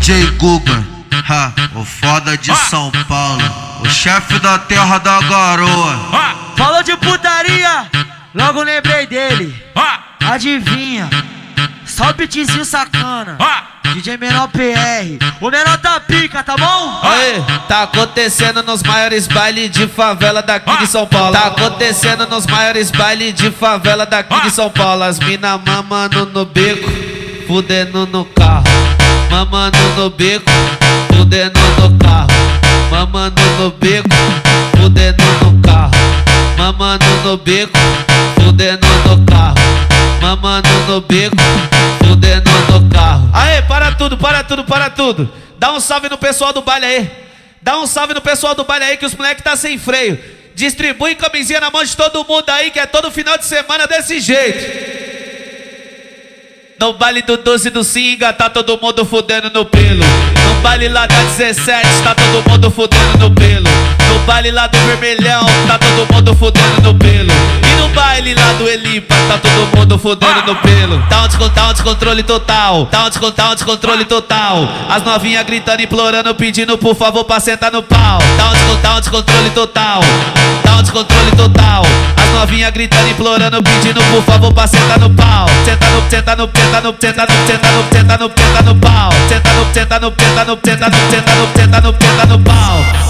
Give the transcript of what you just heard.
DJ Guga, ha, o foda de São Paulo, o chefe da terra da garoa. Falou de putaria, logo lembrei dele. Adivinha? Só o beatzinho sacana. DJ Menor PR, o menor tá pica, tá bom? Aê, tá acontecendo nos maiores bailes de favela daqui de São Paulo. Tá acontecendo nos maiores bailes de favela daqui de São Paulo. As mina mamando no beco, fudendo no carro. Mamando no beco, fudendo no carro. Mamando no beco, fudendo no carro. Mamando no beco, fudendo no carro. Mamando no beco, fudendo no carro. Aê, para tudo, para tudo, para tudo. Dá um salve no pessoal do baile aí. Dá um salve no pessoal do baile aí que os moleques tá sem freio. Distribui camisinha na mão de todo mundo aí, que é todo final de semana desse jeito. No baile do 12 do Singa, tá todo mundo fudendo no pelo. No baile lá da 17, tá todo mundo fudendo no pelo. No baile lá do Vermelhão, tá todo mundo fudendo no pelo. E no baile lá do Elipa, tá todo mundo fudendo no pelo. Tá um, descon- tá um descontrole total, tá um, descon- tá um descontrole total. As novinhas gritando, implorando, pedindo por favor pra sentar no pau. Tá um, descon- tá um descontrole total, tá descontrole total. As novinhas gritando, implorando, pedindo por favor pra sentar no pau. Senta no, senta no, senta no, senta no, senta no, senta no, senta no pau. Senta no, senta no, senta no, senta no, senta no, senta no, senta no pau.